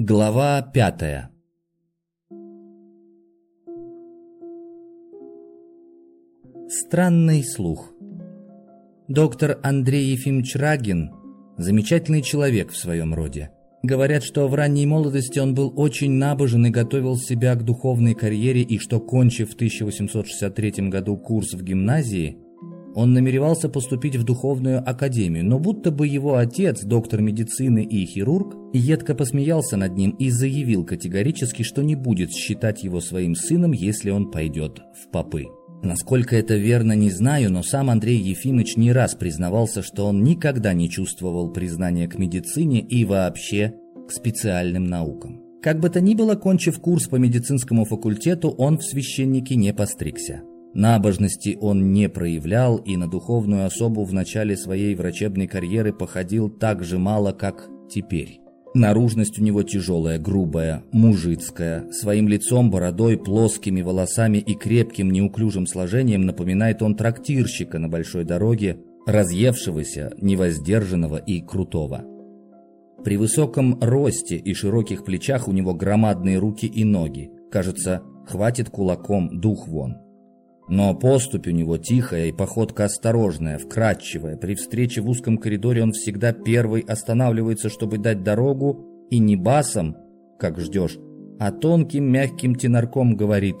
Глава пятая Странный слух Доктор Андрей Ефимович Рагин – замечательный человек в своем роде. Говорят, что в ранней молодости он был очень набожен и готовил себя к духовной карьере, и что, кончив в 1863 году курс в гимназии, он намеревался поступить в духовную академию, но будто бы его отец, доктор медицины и хирург, едко посмеялся над ним и заявил категорически, что не будет считать его своим сыном, если он пойдет в попы. Насколько это верно, не знаю, но сам Андрей Ефимович не раз признавался, что он никогда не чувствовал признания к медицине и вообще к специальным наукам. Как бы то ни было, кончив курс по медицинскому факультету, он в священнике не постригся. Набожности он не проявлял и на духовную особу в начале своей врачебной карьеры походил так же мало, как теперь. Наружность у него тяжелая, грубая, мужицкая. Своим лицом, бородой, плоскими волосами и крепким неуклюжим сложением напоминает он трактирщика на большой дороге, разъевшегося, невоздержанного и крутого. При высоком росте и широких плечах у него громадные руки и ноги. Кажется, хватит кулаком дух вон. Но поступь у него тихая и походка осторожная, вкрадчивая. При встрече в узком коридоре он всегда первый останавливается, чтобы дать дорогу, и не басом, как ждешь, а тонким мягким тенарком говорит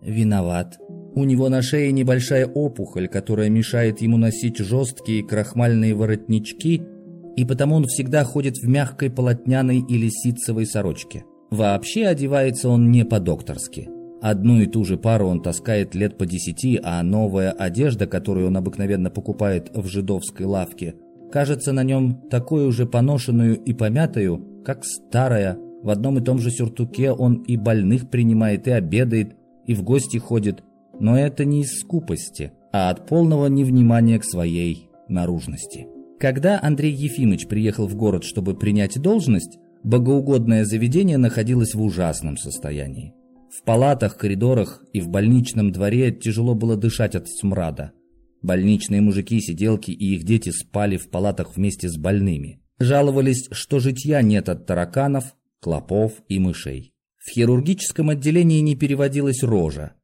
«Виноват». У него на шее небольшая опухоль, которая мешает ему носить жесткие крахмальные воротнички, и потому он всегда ходит в мягкой полотняной или ситцевой сорочке. Вообще одевается он не по-докторски. Одну и ту же пару он таскает лет по десяти, а новая одежда, которую он обыкновенно покупает в жидовской лавке, кажется на нем такой уже поношенную и помятую, как старая. В одном и том же сюртуке он и больных принимает, и обедает, и в гости ходит. Но это не из скупости, а от полного невнимания к своей наружности. Когда Андрей Ефимович приехал в город, чтобы принять должность, богоугодное заведение находилось в ужасном состоянии. В палатах, коридорах и в больничном дворе тяжело было дышать от смрада. Больничные мужики, сиделки и их дети спали в палатах вместе с больными. Жаловались, что житья нет от тараканов, клопов и мышей. В хирургическом отделении не переводилась рожа.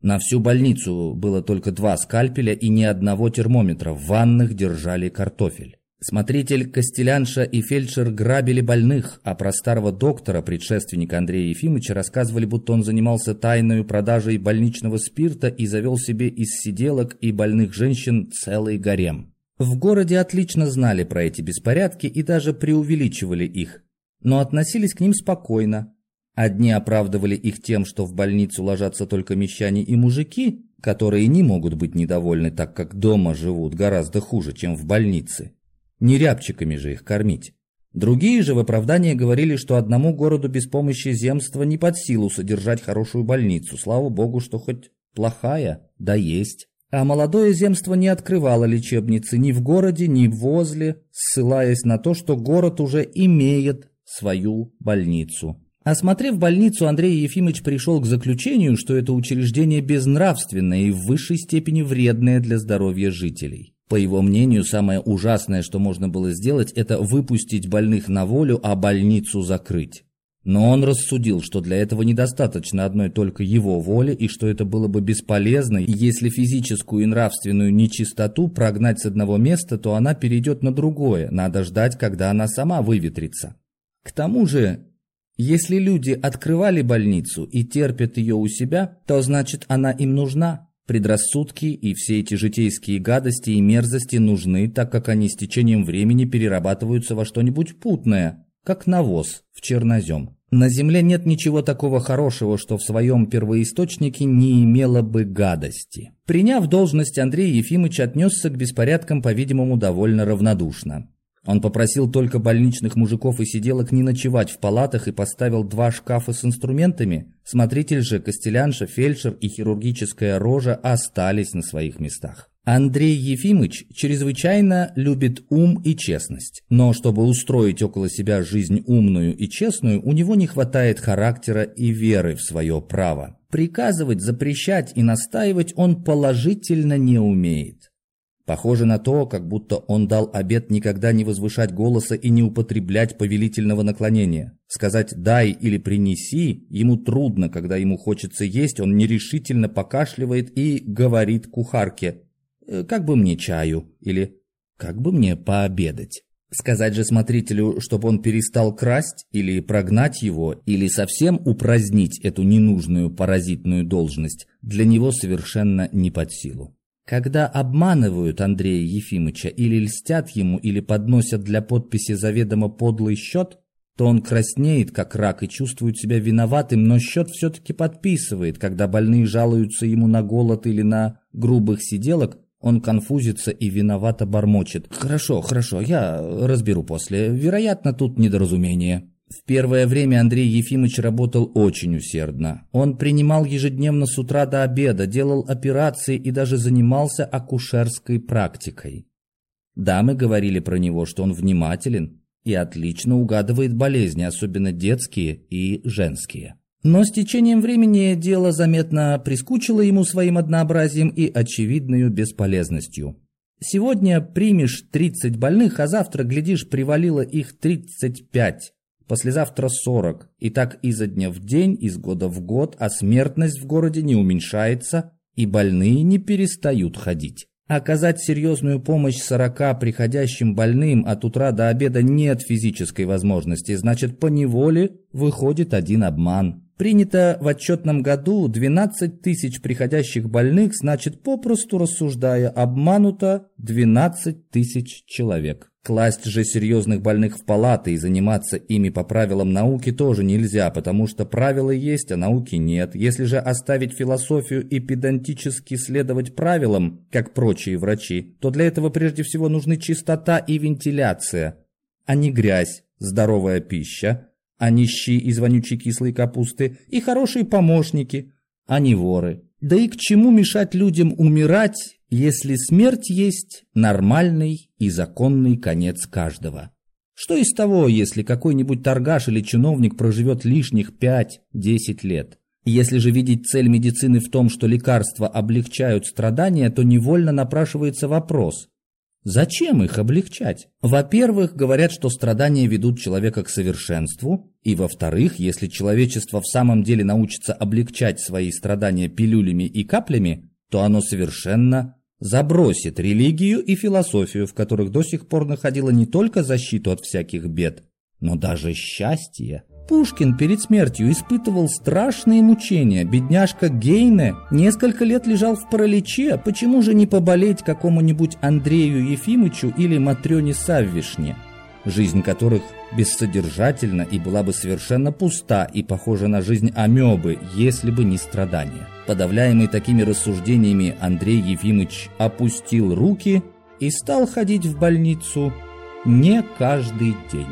На всю больницу было только два скальпеля и ни одного термометра. В ваннах держали картофель. Смотритель, Костелянша и фельдшер грабили больных, а про старого доктора, предшественника Андрея Ефимовича, рассказывали, будто он занимался тайной продажей больничного спирта и завел себе из сиделок и больных женщин целый гарем. В городе отлично знали про эти беспорядки и даже преувеличивали их, но относились к ним спокойно. Одни оправдывали их тем, что в больницу ложатся только мещане и мужики, которые не могут быть недовольны, так как дома живут гораздо хуже, чем в больнице. Не рябчиками же их кормить. Другие же в оправдание говорили, что одному городу без помощи земства не под силу содержать хорошую больницу. Слава богу, что хоть плохая, да есть. А молодое земство не открывало лечебницы ни в городе, ни возле, ссылаясь на то, что город уже имеет свою больницу. Осмотрев больницу, Андрей Ефимович пришел к заключению, что это учреждение безнравственное и в высшей степени вредное для здоровья жителей. По его мнению, самое ужасное, что можно было сделать, это выпустить больных на волю, а больницу закрыть. Но он рассудил, что для этого недостаточно одной только его воли, и что это было бы бесполезно, если физическую и нравственную нечистоту прогнать с одного места, то она перейдет на другое, надо ждать, когда она сама выветрится. К тому же, если люди открывали больницу и терпят ее у себя, то значит она им нужна. Предрассудки и все эти житейские гадости и мерзости нужны, так как они с течением времени перерабатываются во что-нибудь путное, как навоз в чернозем. На земле нет ничего такого хорошего, что в своем первоисточнике не имело бы гадости. Приняв должность, Андрей Ефимович отнесся к беспорядкам, по-видимому, довольно равнодушно. Он попросил только больничных мужиков и сиделок не ночевать в палатах и поставил два шкафа с инструментами. Смотритель же, костелянша, фельдшер и хирургическая рожа остались на своих местах. Андрей Ефимович чрезвычайно любит ум и честность. Но чтобы устроить около себя жизнь умную и честную, у него не хватает характера и веры в свое право. Приказывать, запрещать и настаивать он положительно не умеет. Похоже на то, как будто он дал обет никогда не возвышать голоса и не употреблять повелительного наклонения. Сказать «дай» или «принеси» ему трудно, когда ему хочется есть, он нерешительно покашливает и говорит кухарке «Э, «как бы мне чаю» или «как бы мне пообедать». Сказать же смотрителю, чтобы он перестал красть, или прогнать его, или совсем упразднить эту ненужную паразитную должность, для него совершенно не под силу. Когда обманывают Андрея Ефимыча или льстят ему, или подносят для подписи заведомо подлый счет, то он краснеет, как рак, и чувствует себя виноватым, но счет все-таки подписывает. Когда больные жалуются ему на голод или на грубых сиделок, он конфузится и виновато бормочет. «Хорошо, хорошо, я разберу после. Вероятно, тут недоразумение». В первое время Андрей Ефимович работал очень усердно. Он принимал ежедневно с утра до обеда, делал операции и даже занимался акушерской практикой. Дамы говорили про него, что он внимателен и отлично угадывает болезни, особенно детские и женские. Но с течением времени дело заметно прискучило ему своим однообразием и очевидной бесполезностью. Сегодня примешь 30 больных, а завтра, глядишь, привалило их 35 послезавтра 40, и так изо дня в день, из года в год, а смертность в городе не уменьшается, и больные не перестают ходить. Оказать серьезную помощь 40 приходящим больным от утра до обеда нет физической возможности, значит, по неволе выходит один обман. Принято в отчетном году 12 тысяч приходящих больных, значит, попросту рассуждая, обмануто 12 тысяч человек. Класть же серьезных больных в палаты и заниматься ими по правилам науки тоже нельзя, потому что правила есть, а науки нет. Если же оставить философию и педантически следовать правилам, как прочие врачи, то для этого прежде всего нужны чистота и вентиляция, а не грязь, здоровая пища, а не щи из вонючей кислой капусты, и хорошие помощники, а не воры. Да и к чему мешать людям умирать, если смерть есть нормальный и законный конец каждого? Что из того, если какой-нибудь торгаш или чиновник проживет лишних 5-10 лет? Если же видеть цель медицины в том, что лекарства облегчают страдания, то невольно напрашивается вопрос, Зачем их облегчать? Во-первых, говорят, что страдания ведут человека к совершенству, и во-вторых, если человечество в самом деле научится облегчать свои страдания пилюлями и каплями, то оно совершенно забросит религию и философию, в которых до сих пор находило не только защиту от всяких бед, но даже счастье. Пушкин перед смертью испытывал страшные мучения. Бедняжка Гейне несколько лет лежал в параличе. Почему же не поболеть какому-нибудь Андрею Ефимычу или Матрёне Саввишне, жизнь которых бессодержательна и была бы совершенно пуста и похожа на жизнь амебы, если бы не страдания. Подавляемый такими рассуждениями Андрей Ефимыч опустил руки и стал ходить в больницу не каждый день.